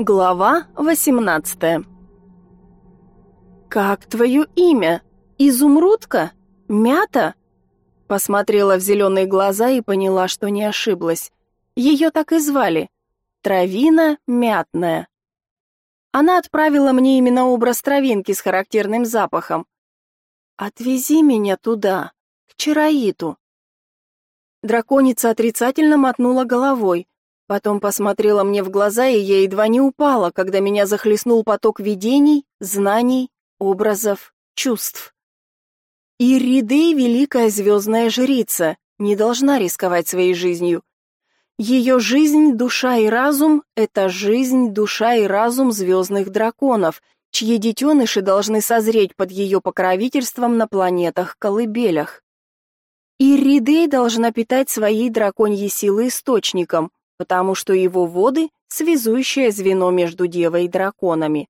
Глава 18 «Как твое имя? Изумрудка? Мята?» Посмотрела в зеленые глаза и поняла, что не ошиблась. Ее так и звали. Травина Мятная. Она отправила мне именно образ травинки с характерным запахом. «Отвези меня туда, к Чараиту». Драконица отрицательно мотнула головой, Потом посмотрела мне в глаза, и я едва не упала, когда меня захлестнул поток видений, знаний, образов, чувств. Иридей — великая звездная жрица, не должна рисковать своей жизнью. Ее жизнь, душа и разум — это жизнь, душа и разум звездных драконов, чьи детеныши должны созреть под ее покровительством на планетах-колыбелях. Иридей должна питать своей драконьей силы источником, потому что его воды — связующее звено между девой и драконами.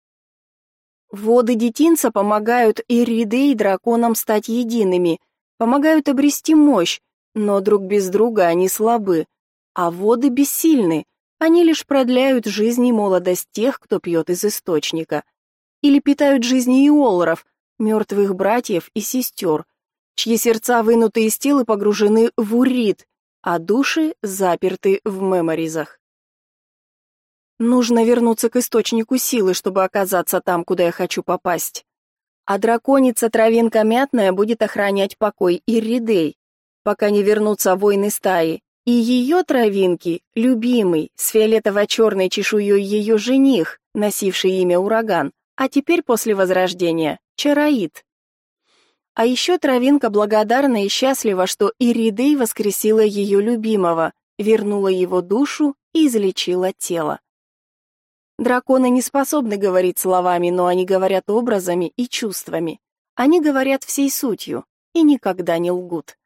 Воды детинца помогают Ириде и драконам стать едиными, помогают обрести мощь, но друг без друга они слабы, а воды бессильны, они лишь продляют жизнь и молодость тех, кто пьет из источника. Или питают жизни иолоров, мертвых братьев и сестер, чьи сердца вынуты из тел и погружены в урит, а души заперты в меморизах. Нужно вернуться к источнику силы, чтобы оказаться там, куда я хочу попасть. А драконица Травинка Мятная будет охранять покой Иридей, пока не вернутся воины стаи. И ее травинки, любимый, с фиолетово-черной чешуей ее жених, носивший имя Ураган, а теперь после возрождения — Чараид. А еще травинка благодарна и счастлива, что Иридей воскресила ее любимого, вернула его душу и излечила тело. Драконы не способны говорить словами, но они говорят образами и чувствами. Они говорят всей сутью и никогда не лгут.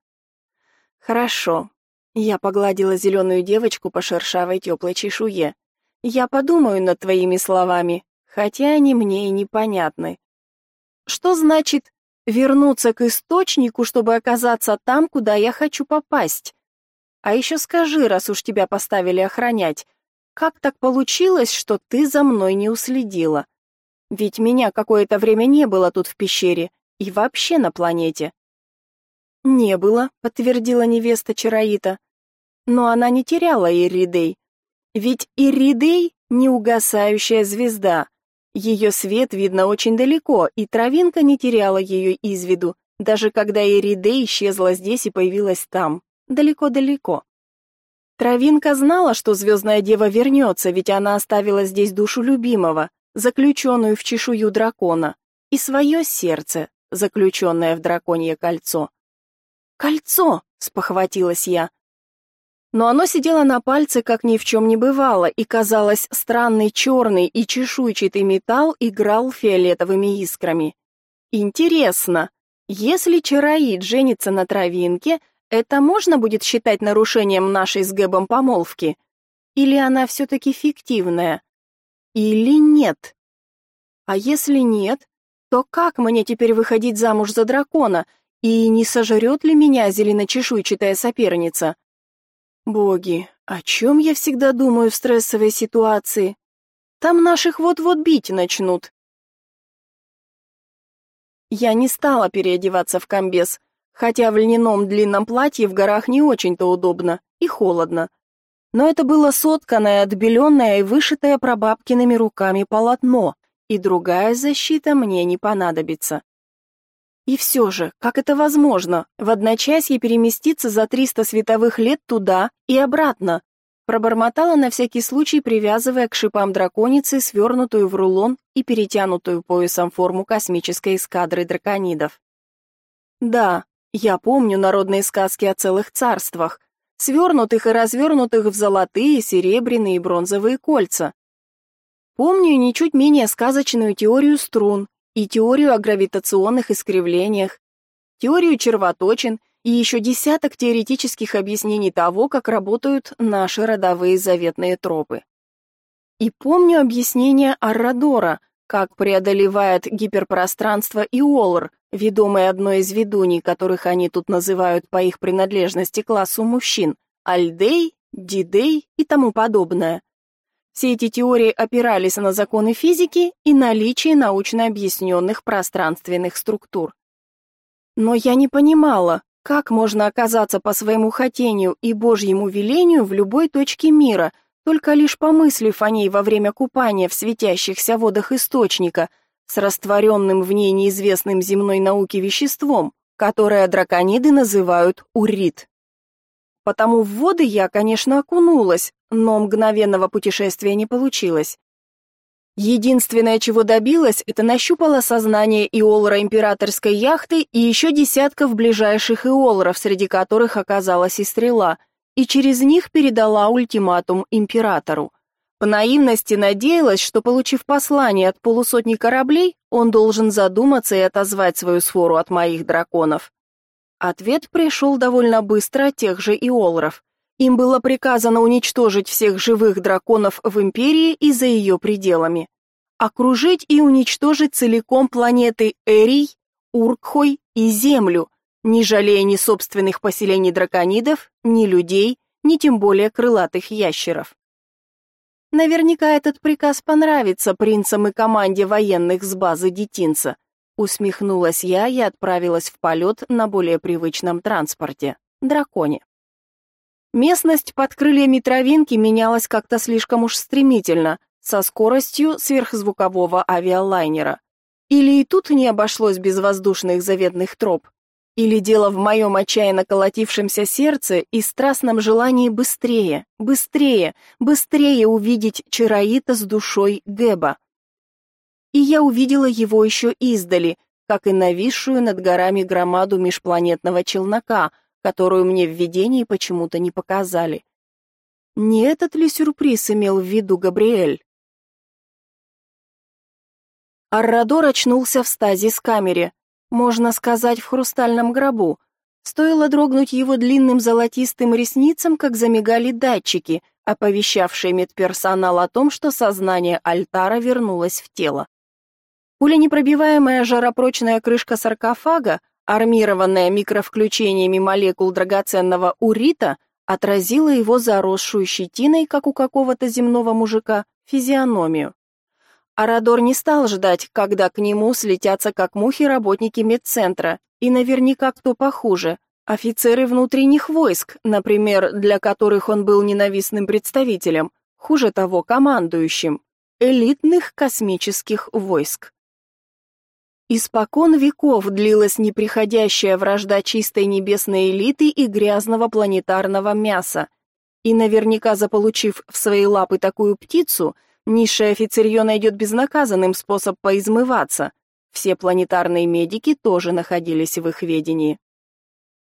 Хорошо. Я погладила зеленую девочку по шершавой теплой чешуе. Я подумаю над твоими словами, хотя они мне и непонятны. Что значит вернуться к источнику, чтобы оказаться там, куда я хочу попасть. А еще скажи, раз уж тебя поставили охранять, как так получилось, что ты за мной не уследила? Ведь меня какое-то время не было тут в пещере и вообще на планете. Не было, подтвердила невеста Чараита. Но она не теряла Иридей. Ведь Иридей неугасающая звезда, ее свет видно очень далеко, и травинка не теряла ее из виду, даже когда Эриде исчезла здесь и появилась там, далеко-далеко. Травинка знала, что звездная дева вернется, ведь она оставила здесь душу любимого, заключенную в чешую дракона, и свое сердце, заключенное в драконье кольцо. «Кольцо!» — спохватилась я но оно сидело на пальце, как ни в чем не бывало, и, казалось, странный черный и чешуйчатый металл играл фиолетовыми искрами. Интересно, если Чараид женится на травинке, это можно будет считать нарушением нашей с Гэбом помолвки? Или она все-таки фиктивная? Или нет? А если нет, то как мне теперь выходить замуж за дракона, и не сожрет ли меня зеленочешуйчатая соперница? Боги, о чем я всегда думаю в стрессовой ситуации? Там наших вот-вот бить начнут. Я не стала переодеваться в комбез, хотя в льняном длинном платье в горах не очень-то удобно и холодно. Но это было сотканное, отбеленное и вышитое прабабкиными руками полотно, и другая защита мне не понадобится. И все же, как это возможно, в одночасье переместиться за 300 световых лет туда и обратно? Пробормотала на всякий случай, привязывая к шипам драконицы свернутую в рулон и перетянутую поясом форму космической эскадры драконидов. Да, я помню народные сказки о целых царствах, свернутых и развернутых в золотые, серебряные и бронзовые кольца. Помню ничуть менее сказочную теорию струн, и теорию о гравитационных искривлениях, теорию червоточин и еще десяток теоретических объяснений того, как работают наши родовые заветные тропы. И помню объяснение Аррадора, как преодолевает гиперпространство Иолр, ведомый одной из ведуней, которых они тут называют по их принадлежности классу мужчин, Альдей, Дидей и тому подобное. Все эти теории опирались на законы физики и наличие научно объясненных пространственных структур. Но я не понимала, как можно оказаться по своему хотению и Божьему велению в любой точке мира, только лишь помыслив о ней во время купания в светящихся водах источника с растворенным в ней неизвестным земной науке веществом, которое дракониды называют урит. Потому в воды я, конечно, окунулась, но мгновенного путешествия не получилось. Единственное, чего добилась, это нащупала сознание Иолра императорской яхты и еще десятков ближайших Иолров, среди которых оказалась и стрела, и через них передала ультиматум императору. По наивности надеялась, что, получив послание от полусотни кораблей, он должен задуматься и отозвать свою свору от моих драконов. Ответ пришел довольно быстро от тех же иолров. Им было приказано уничтожить всех живых драконов в Империи и за ее пределами. Окружить и уничтожить целиком планеты Эрий, Уркхой и Землю, не жалея ни собственных поселений драконидов, ни людей, ни тем более крылатых ящеров. Наверняка этот приказ понравится принцам и команде военных с базы Детинца. Усмехнулась я и отправилась в полет на более привычном транспорте — драконе. Местность под крыльями травинки менялась как-то слишком уж стремительно, со скоростью сверхзвукового авиалайнера. Или и тут не обошлось без воздушных заветных троп, или дело в моем отчаянно колотившемся сердце и страстном желании быстрее, быстрее, быстрее увидеть Чароита с душой Гэба и я увидела его еще издали, как и нависшую над горами громаду межпланетного челнока, которую мне в видении почему-то не показали. Не этот ли сюрприз имел в виду Габриэль? Аррадор очнулся в стазис-камере, можно сказать, в хрустальном гробу. Стоило дрогнуть его длинным золотистым ресницам, как замигали датчики, оповещавшие медперсонал о том, что сознание Альтара вернулось в тело. Пуленепробиваемая жаропрочная крышка саркофага, армированная микровключениями молекул драгоценного урита, отразила его заросшую щетиной, как у какого-то земного мужика, физиономию. Арадор не стал ждать, когда к нему слетятся как мухи работники медцентра, и наверняка кто похуже, офицеры внутренних войск, например, для которых он был ненавистным представителем, хуже того, командующим, элитных космических войск. Испокон веков длилась неприходящая вражда чистой небесной элиты и грязного планетарного мяса. И наверняка заполучив в свои лапы такую птицу, низшее офицерье найдет безнаказанным способ поизмываться. Все планетарные медики тоже находились в их ведении.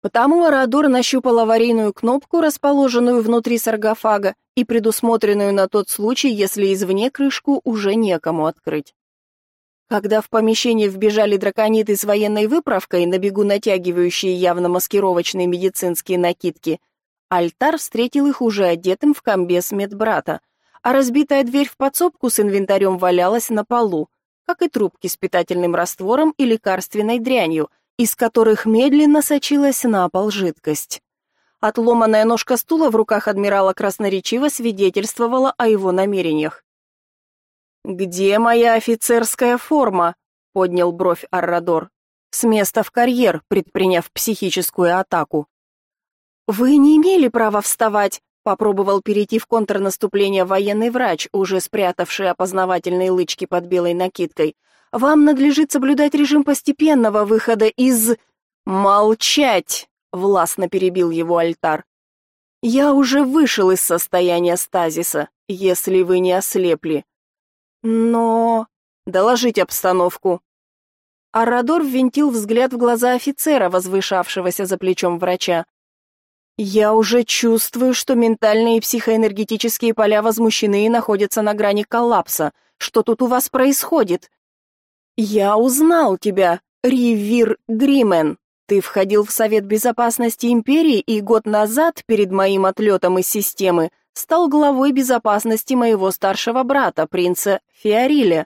Потому Арадор нащупал аварийную кнопку, расположенную внутри саркофага и предусмотренную на тот случай, если извне крышку уже некому открыть. Когда в помещение вбежали дракониты с военной выправкой, на бегу натягивающие явно маскировочные медицинские накидки, альтар встретил их уже одетым в комбез медбрата, а разбитая дверь в подсобку с инвентарем валялась на полу, как и трубки с питательным раствором и лекарственной дрянью, из которых медленно сочилась на пол жидкость. Отломанная ножка стула в руках адмирала красноречиво свидетельствовала о его намерениях. «Где моя офицерская форма?» — поднял бровь Аррадор. «С места в карьер, предприняв психическую атаку». «Вы не имели права вставать», — попробовал перейти в контрнаступление военный врач, уже спрятавший опознавательные лычки под белой накидкой. «Вам надлежит соблюдать режим постепенного выхода из...» «Молчать!» — властно перебил его альтар. «Я уже вышел из состояния стазиса, если вы не ослепли. Но... Доложить обстановку. Арадор ввинтил взгляд в глаза офицера, возвышавшегося за плечом врача. Я уже чувствую, что ментальные и психоэнергетические поля возмущены и находятся на грани коллапса. Что тут у вас происходит? Я узнал тебя, Ривир Гримен. Ты входил в Совет Безопасности Империи и год назад, перед моим отлетом из системы, стал главой безопасности моего старшего брата, принца Фиориля.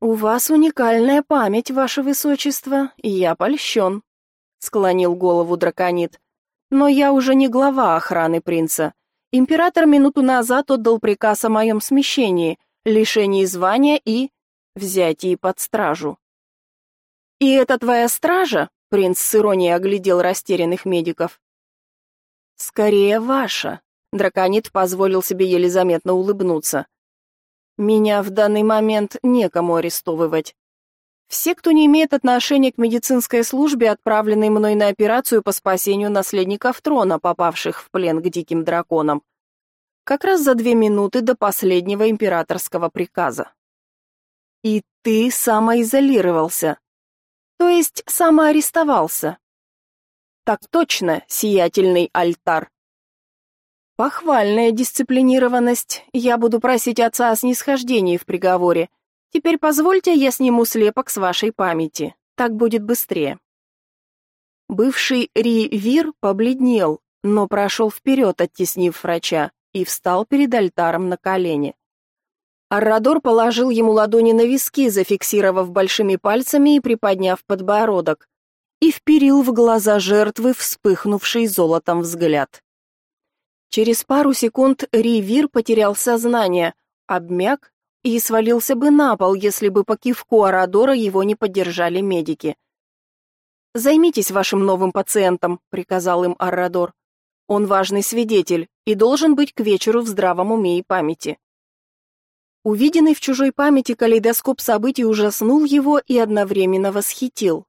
«У вас уникальная память, ваше высочество, и я польщен», — склонил голову драконит. «Но я уже не глава охраны принца. Император минуту назад отдал приказ о моем смещении, лишении звания и взятии под стражу. «И это твоя стража?» — принц с иронией оглядел растерянных медиков. «Скорее ваша», — драконит позволил себе еле заметно улыбнуться. «Меня в данный момент некому арестовывать. Все, кто не имеет отношения к медицинской службе, отправленной мной на операцию по спасению наследников трона, попавших в плен к диким драконам. Как раз за две минуты до последнего императорского приказа. И ты самоизолировался, то есть самоарестовался. Так точно, сиятельный альтар. Похвальная дисциплинированность. Я буду просить отца о снисхождении в приговоре. Теперь позвольте, я сниму слепок с вашей памяти. Так будет быстрее. Бывший Ри-Вир побледнел, но прошел вперед, оттеснив врача, и встал перед альтаром на колени. Аррадор положил ему ладони на виски, зафиксировав большими пальцами и приподняв подбородок, и вперил в глаза жертвы вспыхнувший золотом взгляд. Через пару секунд Ривир потерял сознание, обмяк и свалился бы на пол, если бы по кивку Арадора его не поддержали медики. «Займитесь вашим новым пациентом», — приказал им Аррадор. «Он важный свидетель и должен быть к вечеру в здравом уме и памяти». Увиденный в чужой памяти калейдоскоп событий ужаснул его и одновременно восхитил.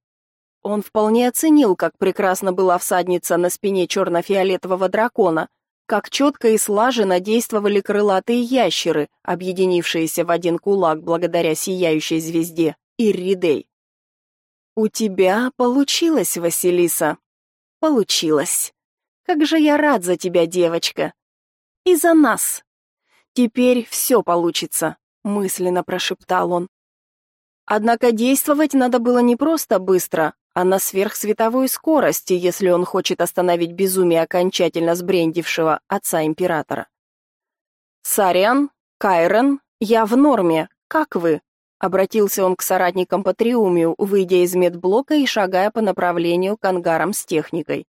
Он вполне оценил, как прекрасно была всадница на спине черно-фиолетового дракона, как четко и слаженно действовали крылатые ящеры, объединившиеся в один кулак благодаря сияющей звезде Ирридей. «У тебя получилось, Василиса. Получилось. Как же я рад за тебя, девочка. И за нас, Теперь все получится, мысленно прошептал он. Однако действовать надо было не просто быстро, а на сверхсветовой скорости, если он хочет остановить безумие окончательно сбрендившего отца императора. Сариан, Кайрен, я в норме. Как вы? обратился он к соратникам по триумию, выйдя из медблока и шагая по направлению к ангарам с техникой.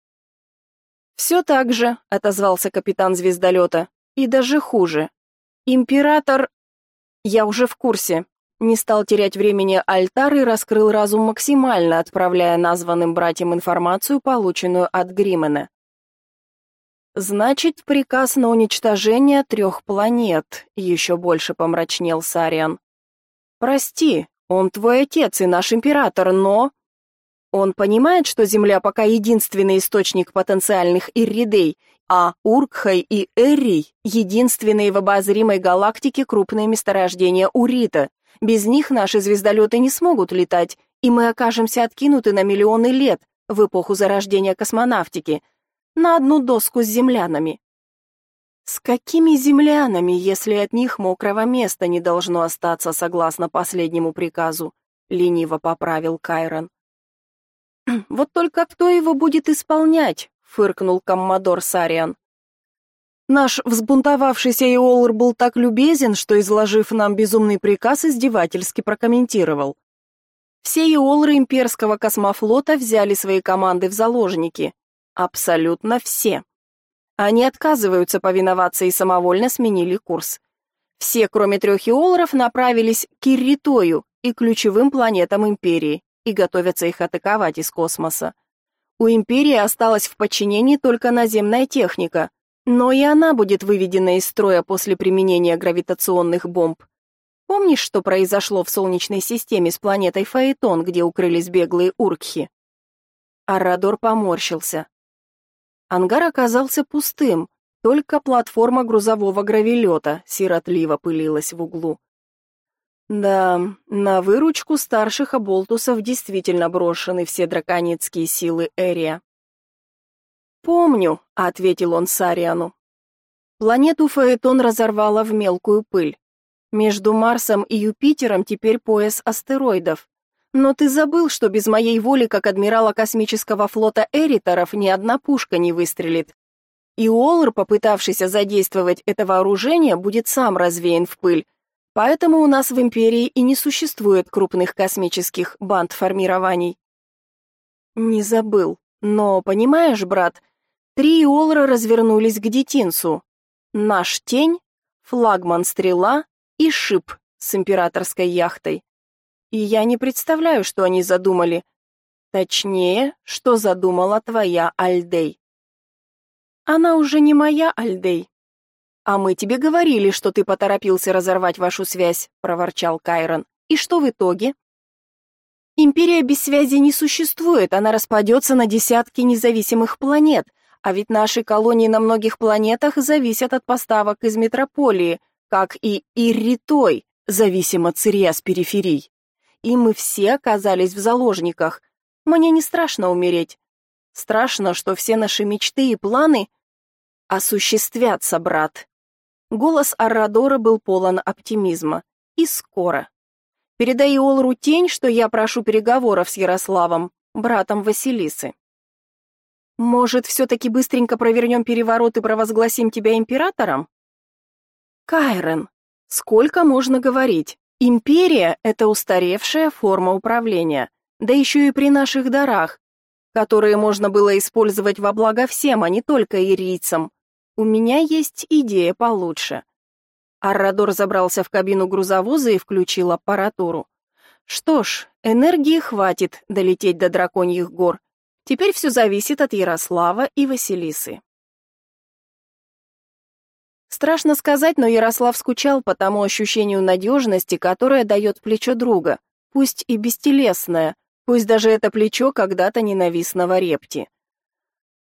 «Все так же», — отозвался капитан звездолета, — «и даже хуже. Император... Я уже в курсе. Не стал терять времени альтар и раскрыл разум максимально, отправляя названным братьям информацию, полученную от Гримена. Значит, приказ на уничтожение трех планет, еще больше помрачнел Сариан. Прости, он твой отец и наш император, но он понимает, что Земля пока единственный источник потенциальных ирридей, а Уркхай и Эррий — единственные в обозримой галактике крупные месторождения урита. Без них наши звездолеты не смогут летать, и мы окажемся откинуты на миллионы лет в эпоху зарождения космонавтики, на одну доску с землянами. С какими землянами, если от них мокрого места не должно остаться согласно последнему приказу? лениво поправил Кайрон. Вот только кто его будет исполнять? фыркнул коммодор Сариан. Наш взбунтовавшийся Иолр был так любезен, что, изложив нам безумный приказ, издевательски прокомментировал. Все Иолры имперского космофлота взяли свои команды в заложники. Абсолютно все. Они отказываются повиноваться и самовольно сменили курс. Все, кроме трех Иолров, направились к Ирритою и ключевым планетам Империи и готовятся их атаковать из космоса. У империи осталась в подчинении только наземная техника, но и она будет выведена из строя после применения гравитационных бомб. Помнишь, что произошло в Солнечной системе с планетой Фаэтон, где укрылись беглые уркхи? Аррадор поморщился. Ангар оказался пустым, только платформа грузового гравилета сиротливо пылилась в углу. Да, на выручку старших оболтусов действительно брошены все драконицкие силы Эрия. «Помню», — ответил он Сариану. Планету Фаэтон разорвало в мелкую пыль. Между Марсом и Юпитером теперь пояс астероидов. Но ты забыл, что без моей воли, как адмирала космического флота Эриторов, ни одна пушка не выстрелит. И Уоллер, попытавшийся задействовать это вооружение, будет сам развеян в пыль, Поэтому у нас в империи и не существует крупных космических банд-формирований. Не забыл. Но, понимаешь, брат, три Иолра развернулись к Детинсу. Наш тень, флагман стрела и шип с императорской яхтой. И я не представляю, что они задумали. Точнее, что задумала твоя Альдей. Она уже не моя Альдей. А мы тебе говорили, что ты поторопился разорвать вашу связь, проворчал Кайрон. И что в итоге? Империя без связи не существует, она распадется на десятки независимых планет, а ведь наши колонии на многих планетах зависят от поставок из метрополии, как и Ирритой, зависим от сырья с периферий. И мы все оказались в заложниках. Мне не страшно умереть. Страшно, что все наши мечты и планы осуществятся, брат. Голос Аррадора был полон оптимизма. И скоро. Передай Олру тень, что я прошу переговоров с Ярославом, братом Василисы. Может, все-таки быстренько провернем переворот и провозгласим тебя императором? Кайрен, сколько можно говорить? Империя — это устаревшая форма управления, да еще и при наших дарах, которые можно было использовать во благо всем, а не только ирийцам. У меня есть идея получше. Аррадор забрался в кабину грузовоза и включил аппаратуру. Что ж, энергии хватит долететь до драконьих гор. Теперь все зависит от Ярослава и Василисы. Страшно сказать, но Ярослав скучал по тому ощущению надежности, которое дает плечо друга, пусть и бестелесное, пусть даже это плечо когда-то ненавистного репти.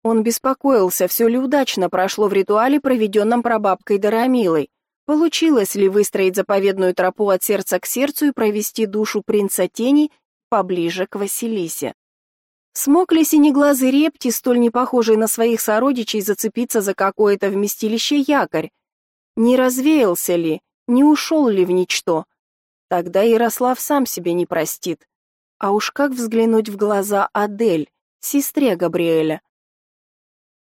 Он беспокоился, все ли удачно прошло в ритуале, проведенном прабабкой Дарамилой, получилось ли выстроить заповедную тропу от сердца к сердцу и провести душу принца тени поближе к Василисе. Смог ли синеглазый репти, столь не похожий на своих сородичей, зацепиться за какое-то вместилище якорь? Не развеялся ли, не ушел ли в ничто? Тогда Ярослав сам себе не простит. А уж как взглянуть в глаза Адель, сестре Габриэля?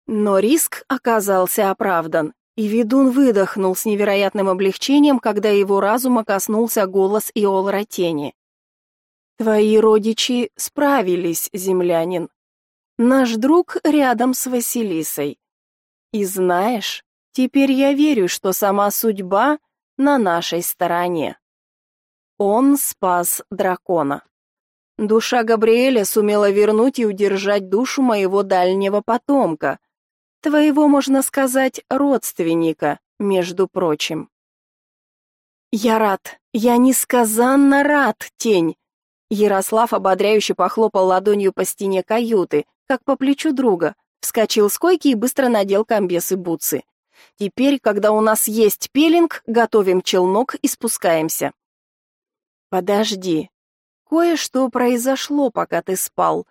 Но риск оказался оправдан, и ведун выдохнул с невероятным облегчением, когда его разума коснулся голос Иолра Тени. Твои родичи справились, землянин. Наш друг рядом с Василисой. И знаешь, теперь я верю, что сама судьба на нашей стороне. Он спас дракона. Душа Габриэля сумела вернуть и удержать душу моего дальнего потомка, твоего, можно сказать, родственника, между прочим. Я рад, я несказанно рад, тень, Ярослав ободряюще похлопал ладонью по стене каюты, как по плечу друга, вскочил с койки и быстро надел комбес и бутсы. Теперь, когда у нас есть пелинг, готовим челнок и спускаемся. Подожди. Кое-что произошло, пока ты спал.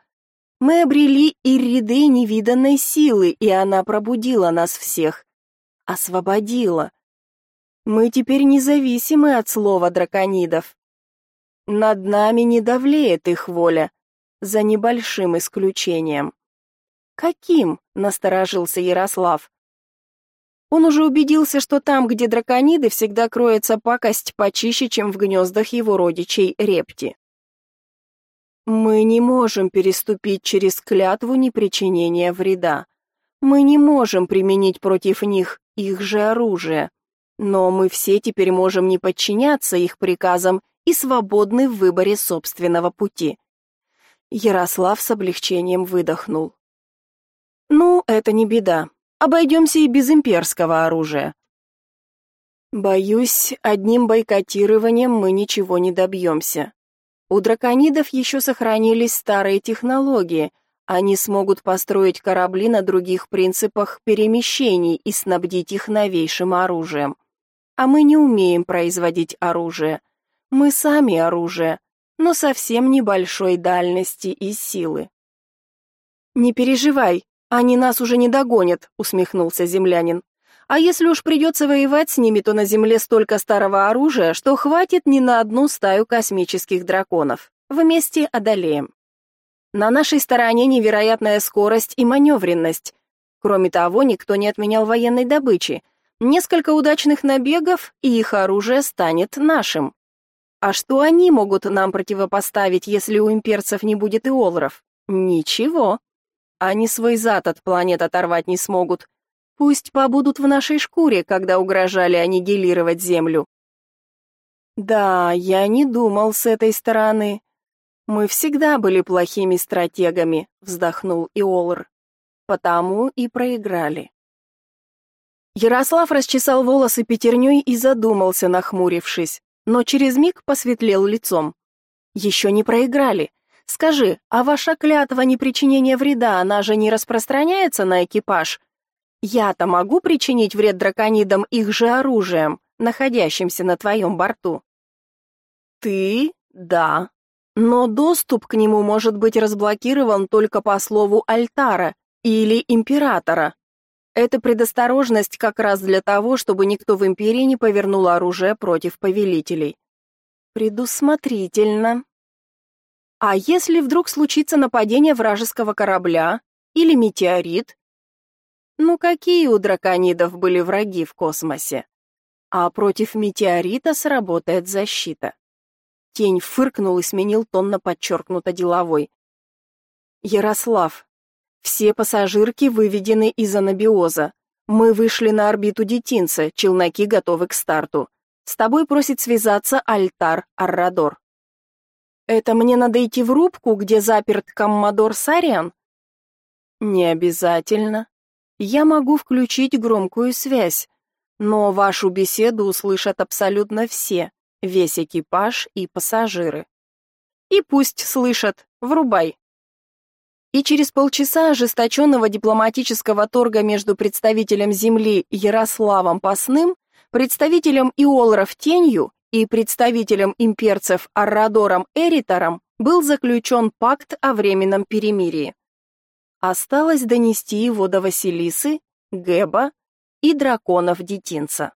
Мы обрели Ирриды невиданной силы, и она пробудила нас всех. Освободила. Мы теперь независимы от слова драконидов. Над нами не давлеет их воля, за небольшим исключением. Каким? насторожился Ярослав. Он уже убедился, что там, где дракониды, всегда кроется пакость почище, чем в гнездах его родичей репти. Мы не можем переступить через клятву непричинения вреда. Мы не можем применить против них их же оружие. Но мы все теперь можем не подчиняться их приказам и свободны в выборе собственного пути. Ярослав с облегчением выдохнул. Ну, это не беда. Обойдемся и без имперского оружия. Боюсь, одним бойкотированием мы ничего не добьемся. У драконидов еще сохранились старые технологии. Они смогут построить корабли на других принципах перемещений и снабдить их новейшим оружием. А мы не умеем производить оружие. Мы сами оружие, но совсем небольшой дальности и силы. Не переживай, они нас уже не догонят, усмехнулся землянин. А если уж придется воевать с ними, то на земле столько старого оружия, что хватит не на одну стаю космических драконов. Вместе одолеем. На нашей стороне невероятная скорость и маневренность. Кроме того, никто не отменял военной добычи. Несколько удачных набегов, и их оружие станет нашим. А что они могут нам противопоставить, если у имперцев не будет и олров? Ничего. Они свой зад от планет оторвать не смогут. Пусть побудут в нашей шкуре, когда угрожали аннигилировать землю. Да, я не думал с этой стороны. Мы всегда были плохими стратегами, вздохнул Иолр. Потому и проиграли. Ярослав расчесал волосы пятерней и задумался, нахмурившись, но через миг посветлел лицом. Еще не проиграли. Скажи, а ваша клятва непричинения вреда, она же не распространяется на экипаж? Я-то могу причинить вред драконидам их же оружием, находящимся на твоем борту. Ты? Да. Но доступ к нему может быть разблокирован только по слову Альтара или Императора. Это предосторожность как раз для того, чтобы никто в Империи не повернул оружие против повелителей. Предусмотрительно. А если вдруг случится нападение вражеского корабля или метеорит, ну какие у драконидов были враги в космосе? А против метеорита сработает защита. Тень фыркнул и сменил тон на подчеркнуто деловой. Ярослав, все пассажирки выведены из анабиоза. Мы вышли на орбиту детинца, челноки готовы к старту. С тобой просит связаться Альтар Аррадор. Это мне надо идти в рубку, где заперт коммодор Сариан? Не обязательно. Я могу включить громкую связь, но вашу беседу услышат абсолютно все, весь экипаж и пассажиры. И пусть слышат, врубай. И через полчаса ожесточенного дипломатического торга между представителем Земли Ярославом Пасным, представителем Иолров Тенью и представителем имперцев Аррадором Эритором был заключен пакт о временном перемирии. Осталось донести его до Василисы, Гэба и драконов-детинца.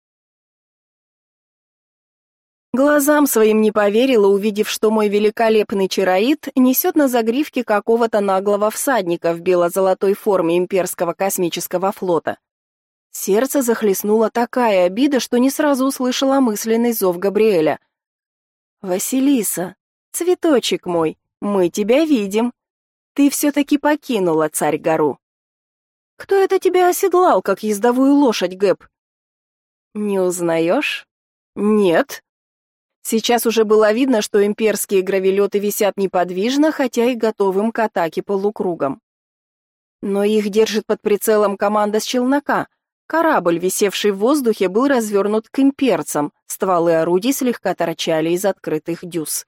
Глазам своим не поверила, увидев, что мой великолепный чароид несет на загривке какого-то наглого всадника в бело-золотой форме имперского космического флота. Сердце захлестнула такая обида, что не сразу услышала мысленный зов Габриэля. «Василиса, цветочек мой, мы тебя видим. Ты все-таки покинула царь-гору. Кто это тебя оседлал, как ездовую лошадь, Гэб? Не узнаешь? Нет. Сейчас уже было видно, что имперские гравелеты висят неподвижно, хотя и готовым к атаке полукругом. Но их держит под прицелом команда с челнока. Корабль, висевший в воздухе, был развернут к имперцам, стволы орудий слегка торчали из открытых дюз.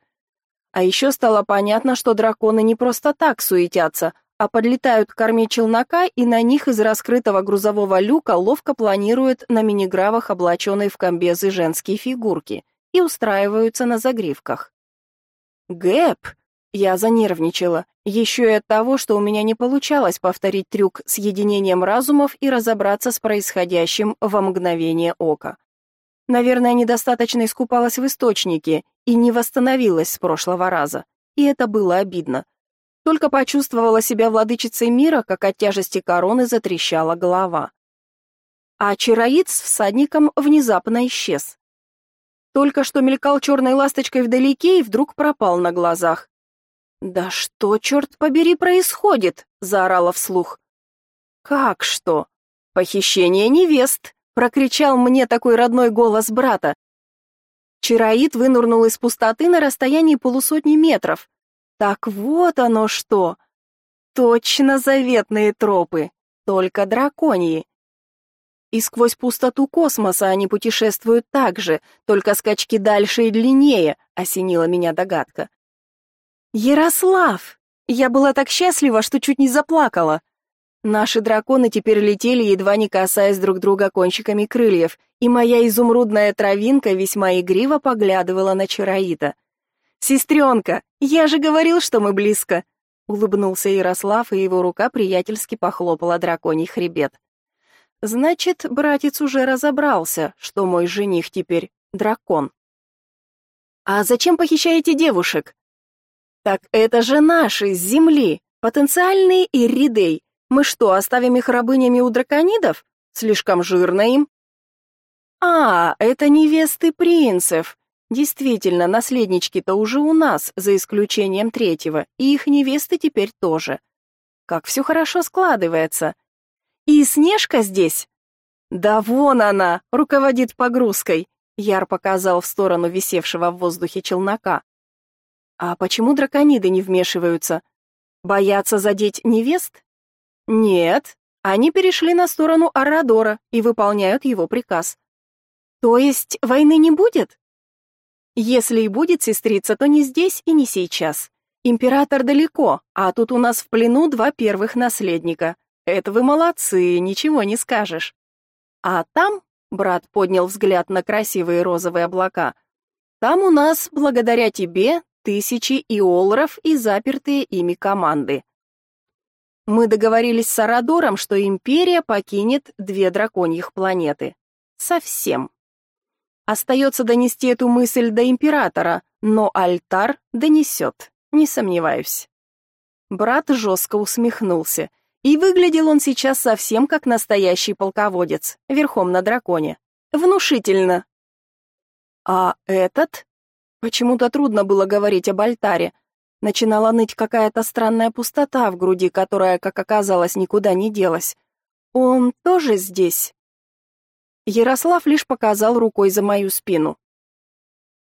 А еще стало понятно, что драконы не просто так суетятся, а подлетают к корме челнока и на них из раскрытого грузового люка ловко планируют на мини-гравах облаченные в комбезы женские фигурки и устраиваются на загривках. Гэп! Я занервничала, еще и от того, что у меня не получалось повторить трюк с единением разумов и разобраться с происходящим во мгновение ока. Наверное, недостаточно искупалась в источнике и не восстановилась с прошлого раза. И это было обидно. Только почувствовала себя владычицей мира, как от тяжести короны затрещала голова. А чароид с всадником внезапно исчез. Только что мелькал черной ласточкой вдалеке и вдруг пропал на глазах. «Да что, черт побери, происходит?» — заорала вслух. «Как что? Похищение невест!» — прокричал мне такой родной голос брата. Чароид вынырнул из пустоты на расстоянии полусотни метров. Так вот оно что! Точно заветные тропы, только драконьи. И сквозь пустоту космоса они путешествуют так же, только скачки дальше и длиннее, осенила меня догадка. Ярослав! Я была так счастлива, что чуть не заплакала. Наши драконы теперь летели, едва не касаясь друг друга кончиками крыльев, и моя изумрудная травинка весьма игриво поглядывала на Чароита. «Сестренка, я же говорил, что мы близко!» Улыбнулся Ярослав, и его рука приятельски похлопала драконий хребет. «Значит, братец уже разобрался, что мой жених теперь дракон». «А зачем похищаете девушек?» «Так это же наши, с земли, потенциальные Иридей. Мы что, оставим их рабынями у драконидов? Слишком жирно им. А, это невесты принцев. Действительно, наследнички-то уже у нас, за исключением третьего, и их невесты теперь тоже. Как все хорошо складывается. И Снежка здесь? Да вон она, руководит погрузкой. Яр показал в сторону висевшего в воздухе челнока. А почему дракониды не вмешиваются? Боятся задеть невест? Нет, они перешли на сторону Арадора и выполняют его приказ. То есть войны не будет? Если и будет сестрица, то не здесь и не сейчас. Император далеко, а тут у нас в плену два первых наследника. Это вы молодцы, ничего не скажешь. А там, брат поднял взгляд на красивые розовые облака. Там у нас, благодаря тебе, тысячи иолров и запертые ими команды. Мы договорились с Арадором, что империя покинет две драконьих планеты. Совсем. Остается донести эту мысль до императора, но альтар донесет, не сомневаюсь. Брат жестко усмехнулся, и выглядел он сейчас совсем как настоящий полководец, верхом на драконе. Внушительно. А этот? Почему-то трудно было говорить об альтаре. Начинала ныть какая-то странная пустота в груди, которая, как оказалось, никуда не делась. Он тоже здесь? Ярослав лишь показал рукой за мою спину.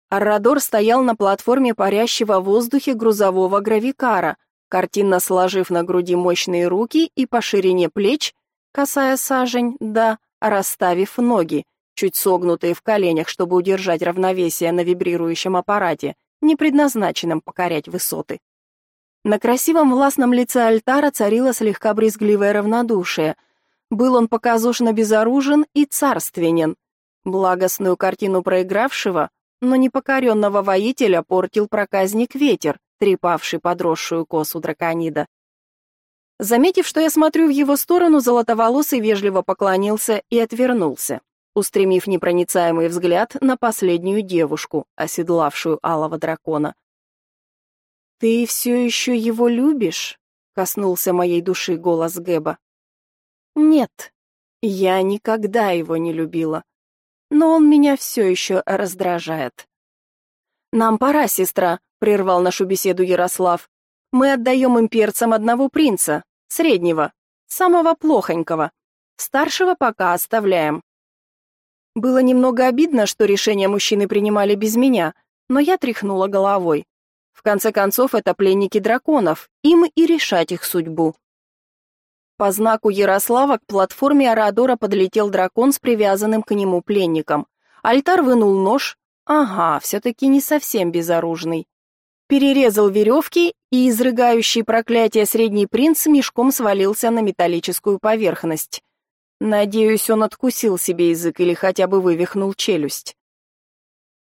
Аррадор стоял на платформе парящего в воздухе грузового гравикара, картинно сложив на груди мощные руки и по ширине плеч, касая сажень, да, расставив ноги, чуть согнутые в коленях, чтобы удержать равновесие на вибрирующем аппарате, не предназначенном покорять высоты. На красивом властном лице альтара царило слегка брезгливое равнодушие – был он показушно безоружен и царственен. Благостную картину проигравшего, но непокоренного воителя портил проказник ветер, трепавший подросшую косу драконида. Заметив, что я смотрю в его сторону, золотоволосый вежливо поклонился и отвернулся, устремив непроницаемый взгляд на последнюю девушку, оседлавшую алого дракона. «Ты все еще его любишь?» — коснулся моей души голос Гэба. Нет, я никогда его не любила. Но он меня все еще раздражает. Нам пора, сестра, прервал нашу беседу Ярослав. Мы отдаем имперцам одного принца, среднего, самого плохонького. Старшего пока оставляем. Было немного обидно, что решения мужчины принимали без меня, но я тряхнула головой. В конце концов, это пленники драконов, им и решать их судьбу. По знаку Ярослава к платформе Арадора подлетел дракон с привязанным к нему пленником. Альтар вынул нож. Ага, все-таки не совсем безоружный. Перерезал веревки, и изрыгающий проклятие средний принц мешком свалился на металлическую поверхность. Надеюсь, он откусил себе язык или хотя бы вывихнул челюсть.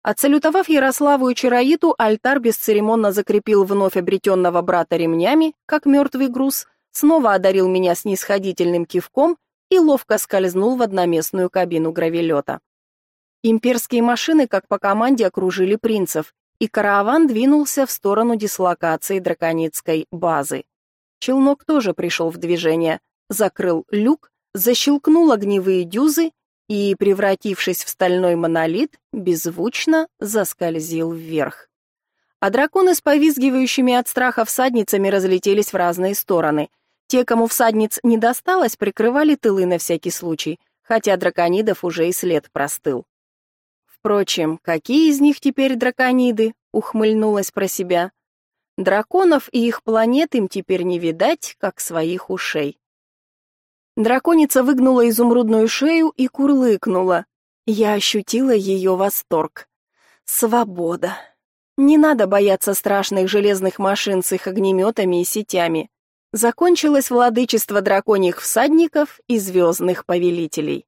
Отсалютовав Ярославу и Чароиту, альтар бесцеремонно закрепил вновь обретенного брата ремнями, как мертвый груз, снова одарил меня снисходительным кивком и ловко скользнул в одноместную кабину гравелета. Имперские машины, как по команде, окружили принцев, и караван двинулся в сторону дислокации драконицкой базы. Челнок тоже пришел в движение, закрыл люк, защелкнул огневые дюзы и, превратившись в стальной монолит, беззвучно заскользил вверх. А драконы с повизгивающими от страха всадницами разлетелись в разные стороны — те, кому всадниц не досталось, прикрывали тылы на всякий случай, хотя драконидов уже и след простыл. Впрочем, какие из них теперь дракониды? ухмыльнулась про себя. Драконов и их планет им теперь не видать, как своих ушей. Драконица выгнула изумрудную шею и курлыкнула. Я ощутила ее восторг. Свобода. Не надо бояться страшных железных машин с их огнеметами и сетями закончилось владычество драконьих всадников и звездных повелителей.